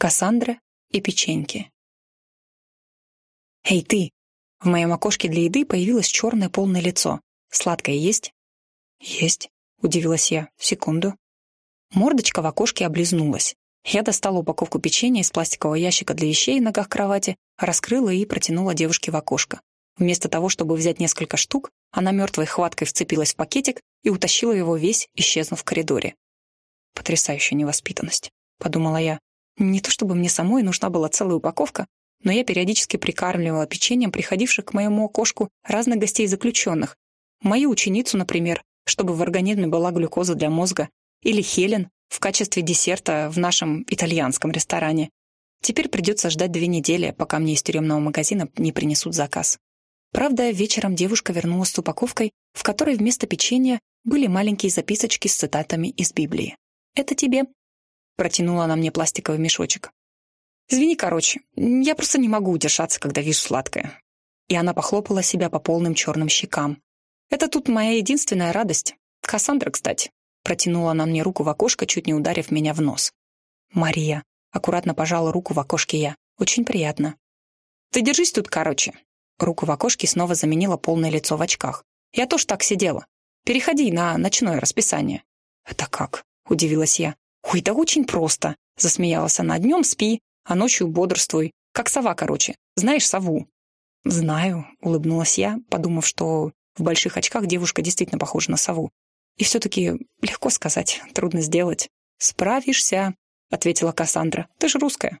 Кассандра и печеньки. «Эй, ты!» В моем окошке для еды появилось черное полное лицо. «Сладкое есть?» «Есть», — удивилась я. «Секунду». Мордочка в окошке облизнулась. Я достала упаковку печенья из пластикового ящика для вещей в ногах кровати, раскрыла и протянула девушке в окошко. Вместо того, чтобы взять несколько штук, она мертвой хваткой вцепилась в пакетик и утащила его весь, исчезнув в коридоре. «Потрясающая невоспитанность», — подумала я. Не то чтобы мне самой нужна была целая упаковка, но я периодически прикармливала печеньем приходивших к моему окошку разных гостей заключенных. Мою ученицу, например, чтобы в организме была глюкоза для мозга, или Хелен в качестве десерта в нашем итальянском ресторане. Теперь придется ждать две недели, пока мне из тюремного магазина не принесут заказ. Правда, вечером девушка вернулась с упаковкой, в которой вместо печенья были маленькие записочки с цитатами из Библии. «Это тебе», Протянула она мне пластиковый мешочек. «Извини, короче, я просто не могу удержаться, когда вижу сладкое». И она похлопала себя по полным черным щекам. «Это тут моя единственная радость. Кассандра, кстати». Протянула она мне руку в окошко, чуть не ударив меня в нос. «Мария». Аккуратно пожала руку в окошке я. «Очень приятно». «Ты держись тут, короче». Руку в окошке снова заменила полное лицо в очках. «Я тоже так сидела. Переходи на ночное расписание». «Это как?» — удивилась я. «Ой, да очень просто», — засмеялась она. «Днем спи, а ночью бодрствуй. Как сова, короче. Знаешь сову?» «Знаю», — улыбнулась я, подумав, что в больших очках девушка действительно похожа на сову. И все-таки легко сказать, трудно сделать. «Справишься», — ответила Кассандра. «Ты же русская».